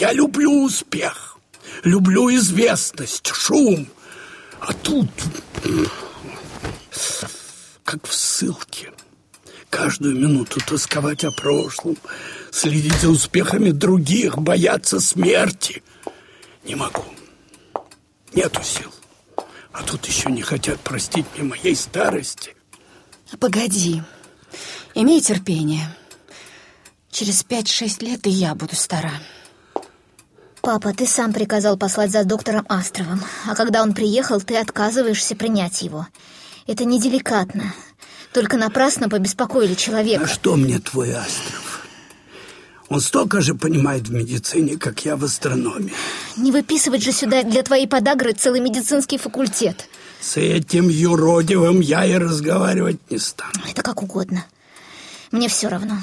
Я люблю успех, люблю известность, шум. А тут, как в ссылке, каждую минуту тосковать о прошлом, следить за успехами других, бояться смерти. Не могу. Нету сил. А тут еще не хотят простить мне моей старости. Погоди. Имей терпение. Через пять-шесть лет и я буду стара. Папа, ты сам приказал послать за доктором Астровым, а когда он приехал, ты отказываешься принять его. Это неделикатно. Только напрасно побеспокоили человека. А что мне твой Астров? Он столько же понимает в медицине, как я в астрономии. Не выписывать же сюда для твоей подагры целый медицинский факультет. С этим юродивым я и разговаривать не стану. Это как угодно. Мне все равно.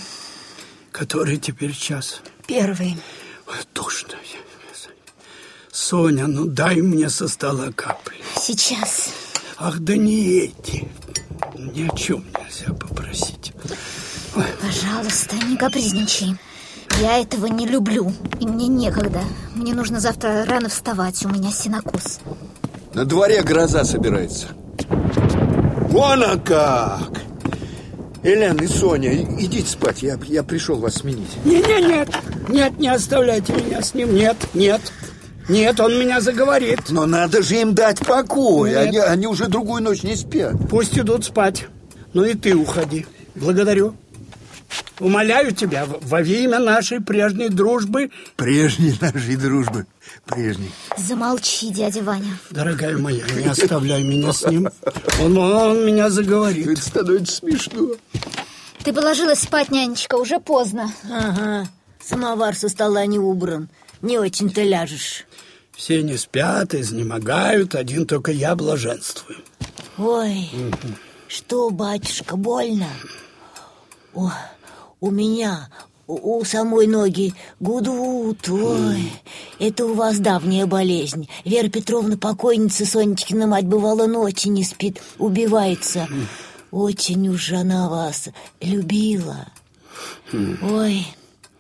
Который теперь час? Первый. Ой, Тошно. Соня, ну дай мне со стола капли. Сейчас. Ах, да не эти. Ни о чем нельзя попросить. Ой, Пожалуйста, не капризничай. Я этого не люблю, и мне некогда. Мне нужно завтра рано вставать, у меня синокос. На дворе гроза собирается. Вон а как! Элен и Соня, идите спать, я, я пришел вас сменить. Не-не, нет, нет, не оставляйте меня с ним. Нет, нет, нет, он меня заговорит. Но надо же им дать покой, Нет. они, они уже другую ночь не спят. Пусть идут спать. Ну и ты уходи. Благодарю. Умоляю тебя во имя нашей прежней дружбы, Прежней нашей дружбы, прежней. Замолчи, дядя Ваня. дорогая моя, не оставляй меня с ним. Он, он меня заговорит. Это становится смешно. Ты положилась спать, нянечка, уже поздно. Ага, самовар со стола не убран. Не очень-то ляжешь. Все не спят, изнемогают, один только я блаженствую. Ой, что, батюшка, больно? О, у меня, у, у самой ноги гудут. Ой, это у вас давняя болезнь. Вера Петровна, покойница Сонечкина мать, бывало ночи не спит, убивается. Очень уж она вас любила. Ой,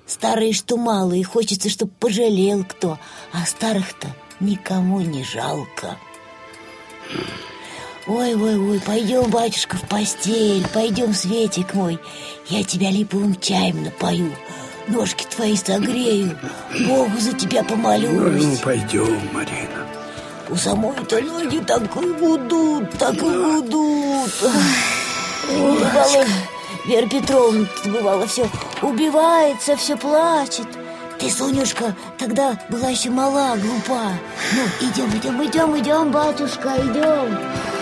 старые что мало, и хочется, чтоб пожалел кто, а старых-то никому не жалко. Ой-ой-ой, пойдем, батюшка, в постель, пойдем, Светик мой, я тебя липовым чаем напою, ножки твои согрею, Богу за тебя Ну, помолюсь. пойдем, Марина. У самой-то ноги так и гудут, так и гудут. Ой, бывало, Вера Петровна, бывало, все убивается, все плачет. Ты, Сонюшка, тогда была еще мала, глупа. Ну, идем, идем, идем, идем, батюшка, идем.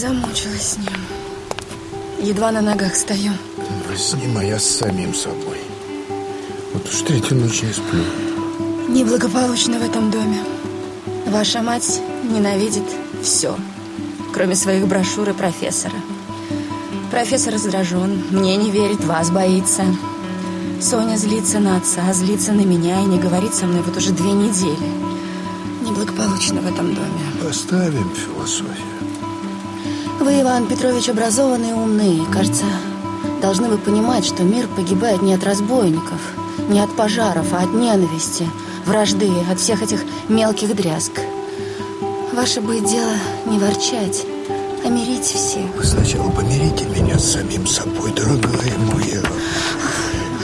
Замучилась с ним. Едва на ногах стою. Во сне моя с самим собой. Вот уж третью ночь не сплю. Неблагополучно в этом доме. Ваша мать ненавидит все, кроме своих брошюр и профессора. Профессор раздражен, мне не верит, вас боится. Соня злится на отца, злится на меня и не говорит со мной вот уже две недели. Неблагополучно в этом доме. Оставим философию. Вы, Иван Петрович, образованный и умный. и, Кажется, должны вы понимать, что мир погибает не от разбойников, не от пожаров, а от ненависти, вражды, от всех этих мелких дрязг. Ваше будет дело не ворчать, а мирить всех. Вы сначала помирите меня с самим собой, дорогая моя.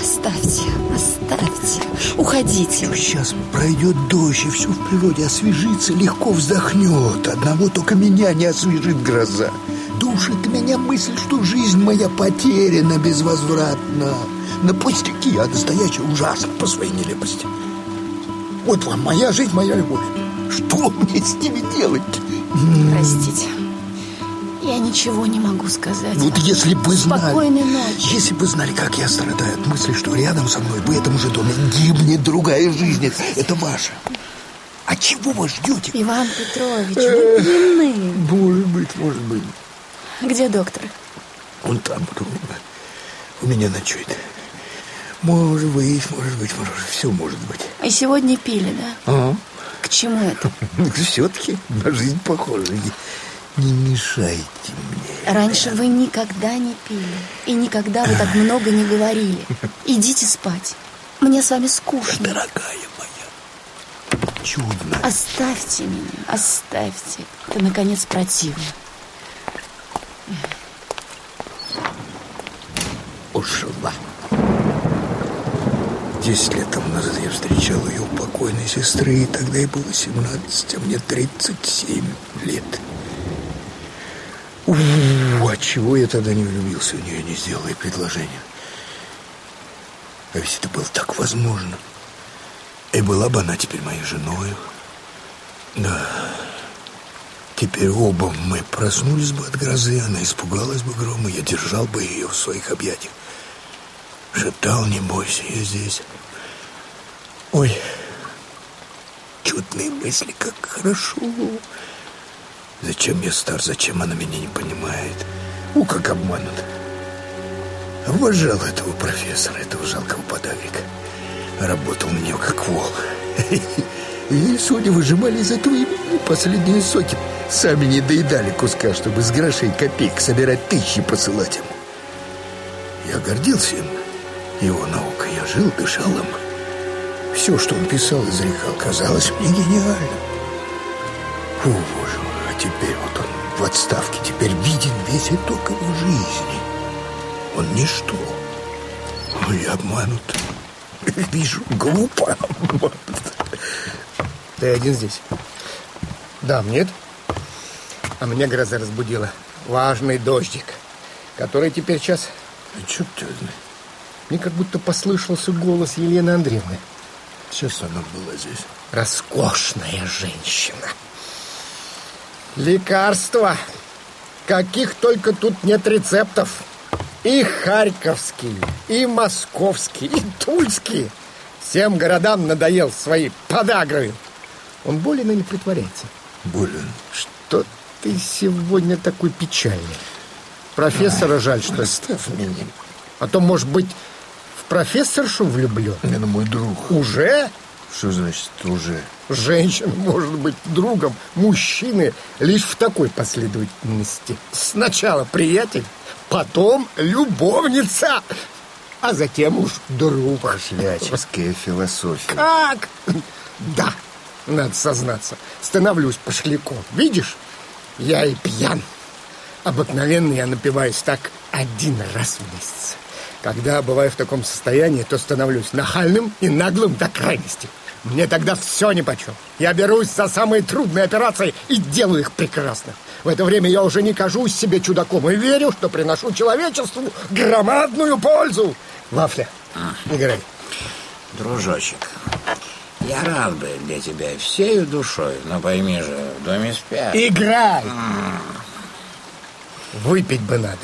Оставьте, оставьте, уходите. Сейчас пройдет дождь, и все в природе освежится, легко вздохнет. Одного только меня не освежит гроза. Душит меня мысль, что жизнь моя потеряна безвозвратно. На пустяки, а настоящий ужасно по своей нелепости. Вот вам моя жизнь, моя любовь. Что мне с ними делать? Простите, я ничего не могу сказать. Вот если бы знали... Спокойной ночи. Если бы знали, как я страдаю от мысли, что рядом со мной в этом же доме гибнет другая жизнь. Это ваша. А чего вы ждете? Иван Петрович, вы пьяны. Может быть, может быть. Где доктор? Он там у меня ночует. Может быть, может быть, может, все может быть. И сегодня пили, да? Ага. К чему это? Все-таки на жизнь похоже. Не, не мешайте мне. Раньше вы никогда не пили. И никогда вы так много не говорили. Идите спать. Мне с вами скучно. Дорогая моя, чудно. Оставьте меня, оставьте. Это, наконец, противно. Ушла. Десять лет тому назад я встречал ее у покойной сестры, и тогда ей было 17, а мне 37 лет. У, а чего я тогда не влюбился в нее, не сделал ей предложение? А ведь это было так возможно. И была бы она теперь моей женой. Да. Теперь оба мы проснулись бы от грозы, она испугалась бы грома, я держал бы ее в своих объятиях. Шептал, не бойся, я здесь. Ой, чудные мысли, как хорошо. Зачем я стар, зачем она меня не понимает? У, как обманут. Обожал этого профессора, этого жалкого подавника. Работал на нее как вол. И судьи выжимали из этого имени последние соки. Сами не доедали куска, чтобы с грошей копеек собирать тысячи посылать ему. Я гордился им. Его наукой я жил, дышал им. Все, что он писал, изрекал, казалось мне гениальным. О, боже мой, а теперь вот он в отставке, теперь виден весь итог его жизни. Он ничто. Ой, обманут. Вижу, глупо обманут. Ты один здесь? Да, нет? А меня гроза разбудила. Важный дождик, который теперь час... А что ты? Мне как будто послышался голос Елены Андреевны. Сейчас она была здесь. Роскошная женщина. Лекарства. Каких только тут нет рецептов. И харьковские, и московские, и тульские. Всем городам надоел свои подагры. Он болен или притворяется? Болен. Что ты сегодня такой печальный? Профессора жаль, что? Оставь меня. А то, может быть, в профессоршу влюблен? Это мой друг. Уже? Что значит уже? Женщина может быть другом мужчины лишь в такой последовательности. Сначала приятель, потом любовница, а затем уж друг. Пошляческая философия. Как? Да, надо сознаться, становлюсь пошляком. Видишь, я и пьян. Обыкновенно я напиваюсь так один раз в месяц. Когда бываю в таком состоянии, то становлюсь нахальным и наглым до крайности. Мне тогда все нипочем. Я берусь за самые трудные операции и делаю их прекрасно. В это время я уже не кажусь себе чудаком и верю, что приношу человечеству громадную пользу. Вафля, играй. Дружочек, я рад бы для тебя всею душой, но пойми же, в доме спят. Играй! Выпить бы надо.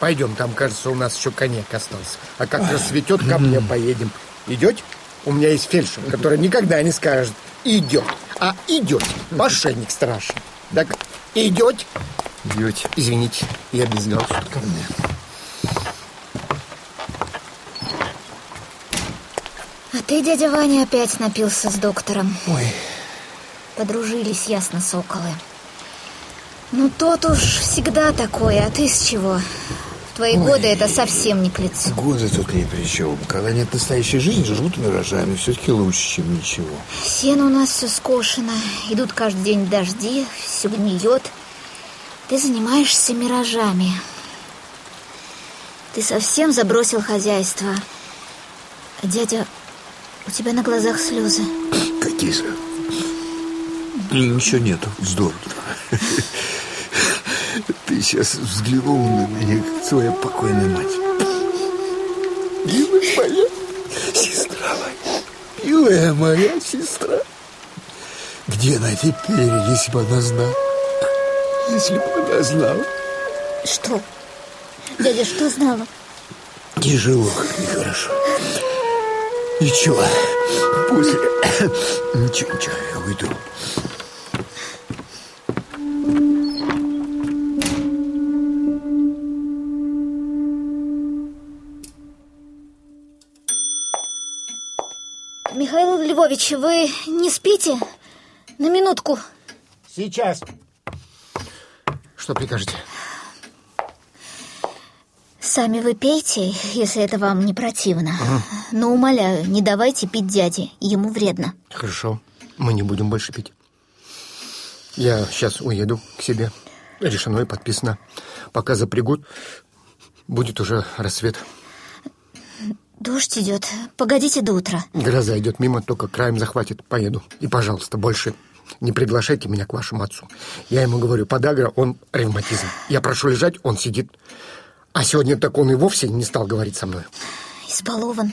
Пойдем, там, кажется, у нас еще коньяк остался. А как рассветет, ко мне поедем. Идете? У меня есть фельдшер, который никогда не скажет «идет», а «идет». Мошенник страшный. Так, идете? Идете. Извините, я без галстука. Ты, дядя Ваня, опять напился с доктором. Ой, Подружились, ясно, соколы. Ну, тот уж всегда такой, а ты с чего? В твои годы это совсем не к лицу. годы тут ни при чем. Когда нет настоящей жизни, живут миражами. Все-таки лучше, чем ничего. Сено у нас все скошено, идут каждый день дожди, все гниет. Ты занимаешься миражами. Ты совсем забросил хозяйство. Дядя, у тебя на глазах слезы. Какие же? Ничего нету. Здорово. Ты сейчас взглянул на меня, как твоя покойная мать. Милая моя сестра моя. Милая моя сестра. Где она теперь, если бы она знала? Если бы она знала. Что? Дядя, что знала? Тяжело, нехорошо. Ничего. После... Э, ничего, ничего, я уйду. Михаил Львович, вы не спите? На минутку. Сейчас. Что прикажете? Сами вы пейте, если это вам не противно. Но умоляю, не давайте пить дяде, ему вредно. Хорошо, мы не будем больше пить. Я сейчас уеду к себе. Решено и подписано. Пока запрягут, будет уже рассвет. Дождь идет. Погодите до утра. Гроза идет мимо, только краем захватит. Поеду. И, пожалуйста, больше не приглашайте меня к вашему отцу. Я ему говорю, подагра, он ревматизм. Я прошу лежать, он сидит. А сегодня так он и вовсе не стал говорить со мной. Избалован.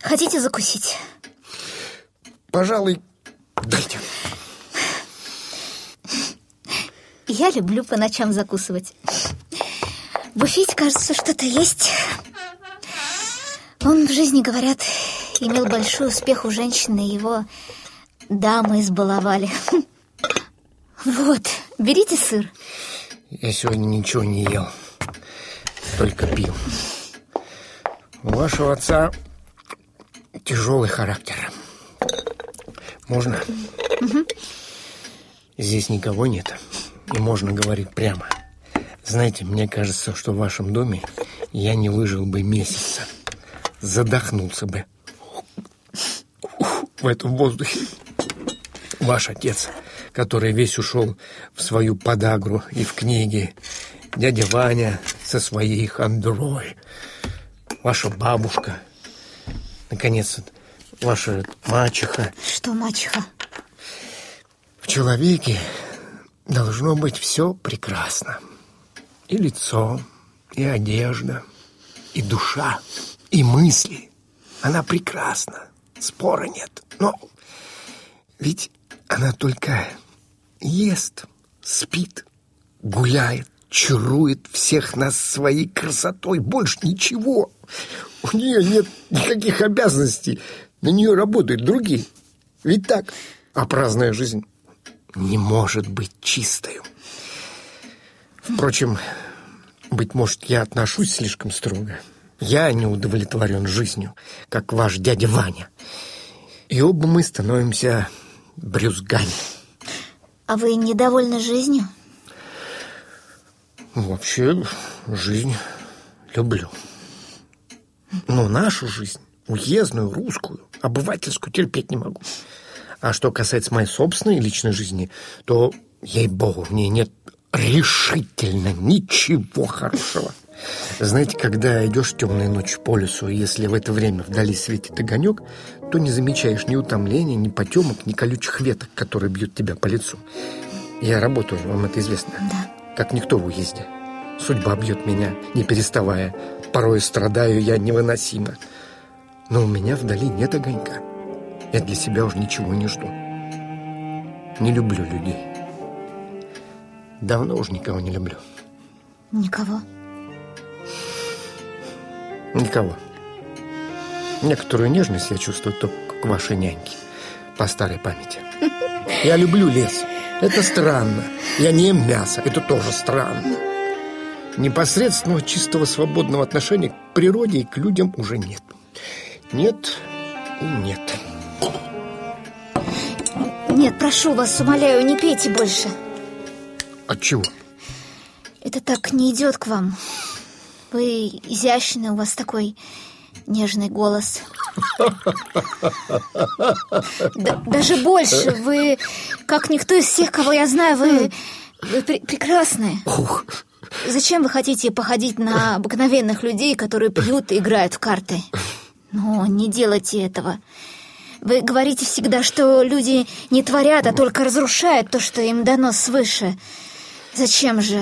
Хотите закусить? Пожалуй, дайте. Я люблю по ночам закусывать. В буфете, кажется, что-то есть. Он в жизни, говорят, имел большой успех у женщины, его дамы избаловали. Вот, берите сыр. Я сегодня ничего не ел, только пил. У вашего отца тяжелый характер. Можно? Здесь никого нет, и можно говорить прямо. Знаете, мне кажется, что в вашем доме я не выжил бы месяца. Задохнулся бы в этом воздухе. Ваш отец, который весь ушел в свою подагру и в книги. Дядя Ваня со своей хандрой. Ваша бабушка. Наконец, ваша мачеха. Что, мачеха? В человеке должно быть все прекрасно. И лицо, и одежда, и душа, и мысли. Она прекрасна, спора нет. Но ведь она только ест, спит, гуляет, чарует всех нас своей красотой. Больше ничего. У нее нет никаких обязанностей. На нее работают другие. Ведь так. А праздная жизнь не может быть чистой. Впрочем, быть может, я отношусь слишком строго. Я не удовлетворен жизнью, как ваш дядя Ваня. И оба мы становимся брюзгами. А вы недовольны жизнью? Вообще, жизнь люблю. Но нашу жизнь, уездную, русскую, обывательскую, терпеть не могу. А что касается моей собственной личной жизни, то, ей-богу, в ней нет решительно ничего хорошего. Знаете, когда идешь темной ночью по лесу, и если в это время вдали светит огонек, то не замечаешь ни утомления, ни потемок, ни колючих веток, которые бьют тебя по лицу. Я работаю, вам это известно. Да. Как никто в уезде. Судьба бьет меня, не переставая. Порой страдаю я невыносимо. Но у меня вдали нет огонька. Я для себя уже ничего не жду. Не люблю людей. Давно уже никого не люблю. Никого. Никого. Некоторую нежность я чувствую только к вашей няньке. По старой памяти. Я люблю лес. Это странно. Я не ем мясо. Это тоже странно. Непосредственного чистого свободного отношения к природе и к людям уже нет. Нет и нет. Нет, прошу вас, умоляю, не пейте больше. От чего? Это так не идет к вам. Вы изящный, у вас такой нежный голос. Да- даже больше. Вы, как никто из всех, кого я знаю, вы, вы пре- прекрасны. Ух, Зачем вы хотите походить на обыкновенных людей, которые пьют и играют в карты? Но не делайте этого. Вы говорите всегда, что люди не творят, а только разрушают то, что им дано свыше. Зачем же?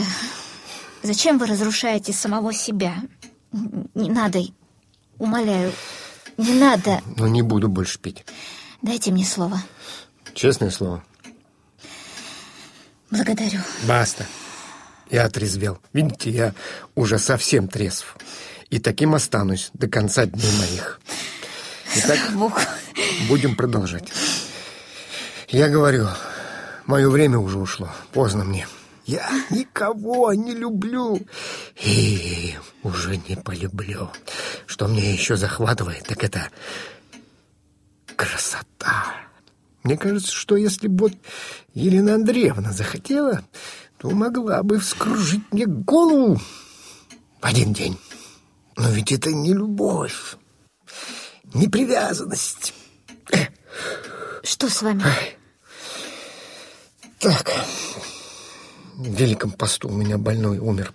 Зачем вы разрушаете самого себя? Не надо. Умоляю. Не надо. ну не буду больше пить. Дайте мне слово. Честное слово. Благодарю. Баста. Я отрезвел. Видите, я уже совсем трезв. И таким останусь до конца дней моих. Итак, будем продолжать. Я говорю, мое время уже ушло. Поздно мне. Я никого не люблю. И уже не полюблю. что мне еще захватывает, так это красота. Мне кажется, что если бы вот Елена Андреевна захотела, то могла бы вскружить мне голову в один день. Но ведь это не любовь, не привязанность. Что с вами? Так, Великом посту у меня больной умер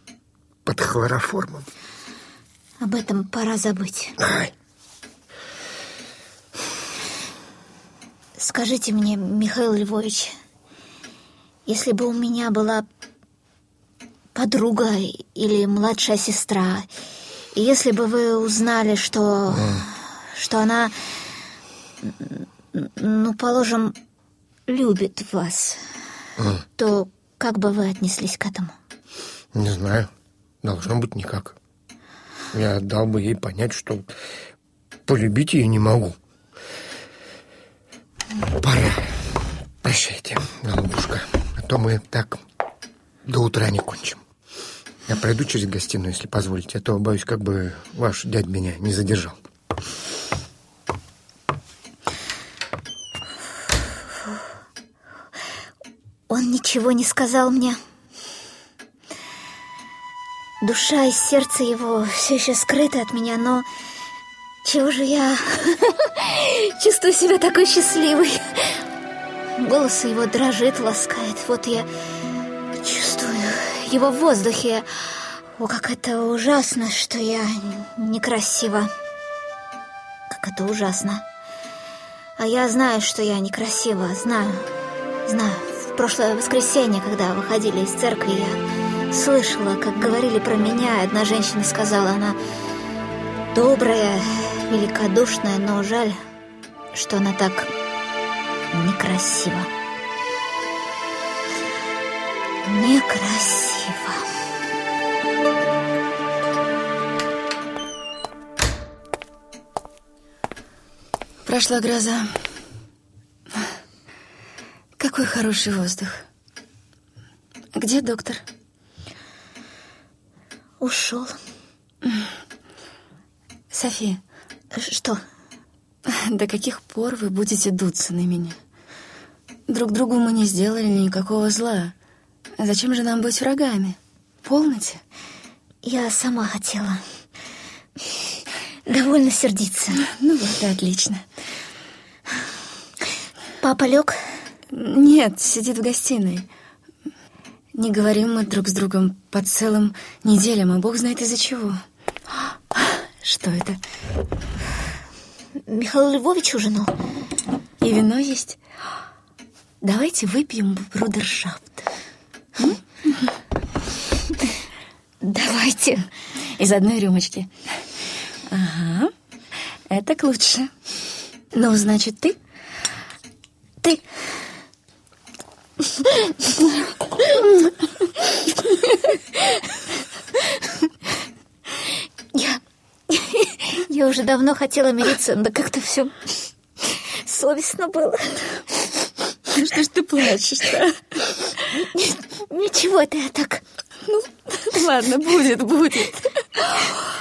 под хлороформом. Об этом пора забыть. Ай. Скажите мне, Михаил Львович, если бы у меня была подруга или младшая сестра, и если бы вы узнали, что, что она, ну, положим, любит вас, то как бы вы отнеслись к этому? Не знаю. Должно быть никак. Я дал бы ей понять, что полюбить ее не могу. Пора. Прощайте, голубушка. А то мы так до утра не кончим. Я пройду через гостиную, если позволите, а то боюсь, как бы ваш дядь меня не задержал. Он ничего не сказал мне. Душа и сердце его все еще скрыты от меня, но чего же я чувствую себя такой счастливой? Голос его дрожит, ласкает. Вот я чувствую его в воздухе. О, как это ужасно, что я некрасива. Как это ужасно. А я знаю, что я некрасива, знаю, знаю. Прошлое воскресенье, когда выходили из церкви, я слышала, как говорили про меня. Одна женщина сказала, она добрая, великодушная, но жаль, что она так некрасива. Некрасиво. Прошла гроза. Какой хороший воздух. Где доктор? Ушел. София, Что? до каких пор вы будете дуться на меня? Друг другу мы не сделали никакого зла. Зачем же нам быть врагами? Полноте? Я сама хотела. Довольно сердиться. Ну вот, и отлично. Папа лег? Нет, сидит в гостиной. Не говорим мы друг с другом по целым неделям, а бог знает из-за чего. Что это? Михаил Львович ужинал. И вино есть? Давайте выпьем брудершафт. Давайте. Из одной рюмочки. Ага, это к лучше. Ну, значит, ты? Ты. Я... Я уже давно хотела мириться, да как-то все совестно было. Ну что ж ты плачешь-то? Ничего, это я так... Ну, ладно, будет, будет.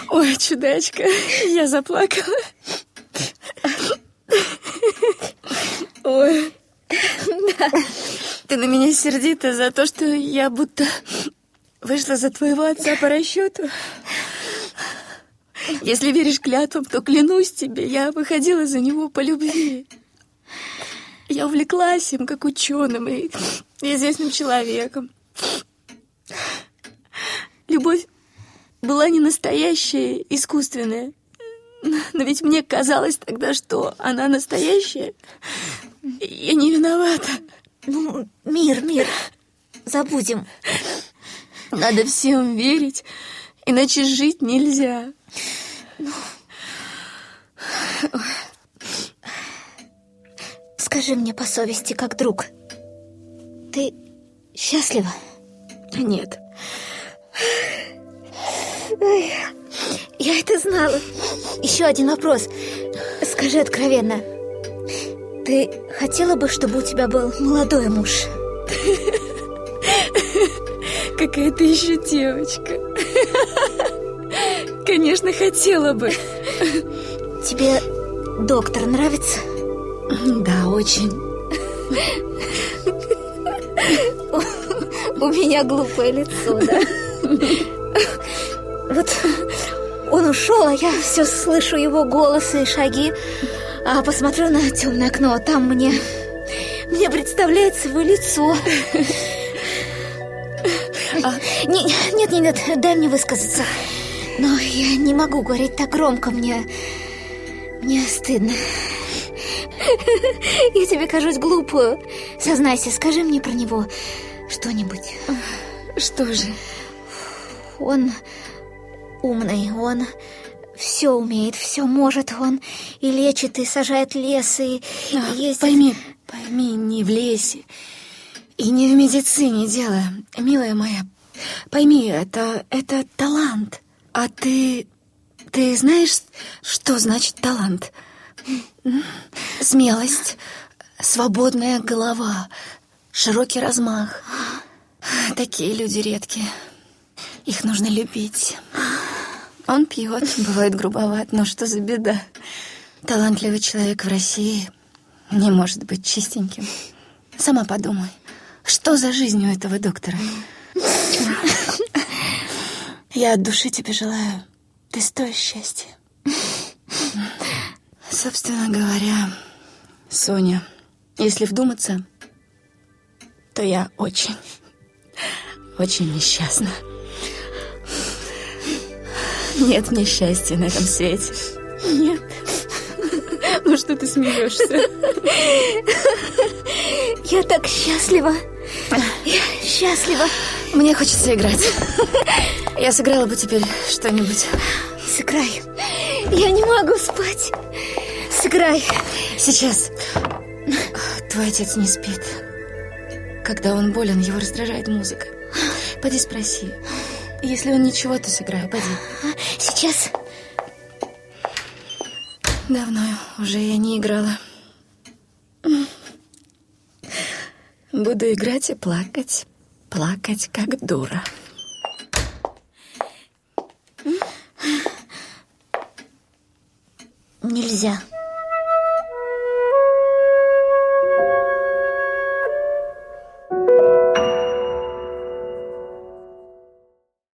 Ой, чудачка, я заплакала. Ой. Ты на меня сердита за то, что я будто вышла за твоего отца по расчету. Если веришь клятвам, то клянусь тебе, я выходила за него по любви. Я увлеклась им, как ученым и известным человеком. Любовь была не настоящая, искусственная. Но ведь мне казалось тогда, что она настоящая. Я не виновата. Ну, мир, мир, забудем. Надо всем верить, иначе жить нельзя. Скажи мне по совести, как друг, ты счастлива? Нет. Я это знала. Еще один вопрос. Скажи откровенно. Ты хотела бы, чтобы у тебя был молодой муж? Какая ты еще девочка. Конечно, хотела бы. Тебе доктор нравится? Да, очень. У меня глупое лицо, да? Вот он ушел, а я все слышу его голос и шаги. А посмотрю на темное окно, а там мне... Мне представляется его лицо. А, не, нет, нет, нет, дай мне высказаться. Но я не могу говорить так громко, мне... Мне стыдно. Я тебе кажусь глупую. Сознайся, скажи мне про него что-нибудь. Что же? Он умный, он все умеет, все может. Он и лечит, и сажает лес, и, А, и ездит... Пойми, пойми, не в лесе и не в медицине дело, милая моя. Пойми, это, это талант. А ты, ты знаешь, что значит талант? Смелость, свободная голова, широкий размах. Такие люди редкие. Их нужно любить. Он пьет, бывает грубоват, но что за беда? Талантливый человек в России не может быть чистеньким. Сама подумай, что за жизнь у этого доктора? Я от души тебе желаю. Ты стоишь счастья. Собственно говоря, Соня, если вдуматься, то я очень, очень несчастна. Нет мне счастья на этом свете. Нет. Ну что ты смеешься? Я так счастлива. Я счастлива. Мне хочется играть. Я сыграла бы теперь что-нибудь. Сыграй. Я не могу спать. Сыграй. Сейчас. Твой отец не спит. Когда он болен, его раздражает музыка. Пойди спроси. Если он ничего, то сыграю. Пойди. Сейчас. Давно уже я не играла. Буду играть и плакать. Плакать, как дура. Нельзя.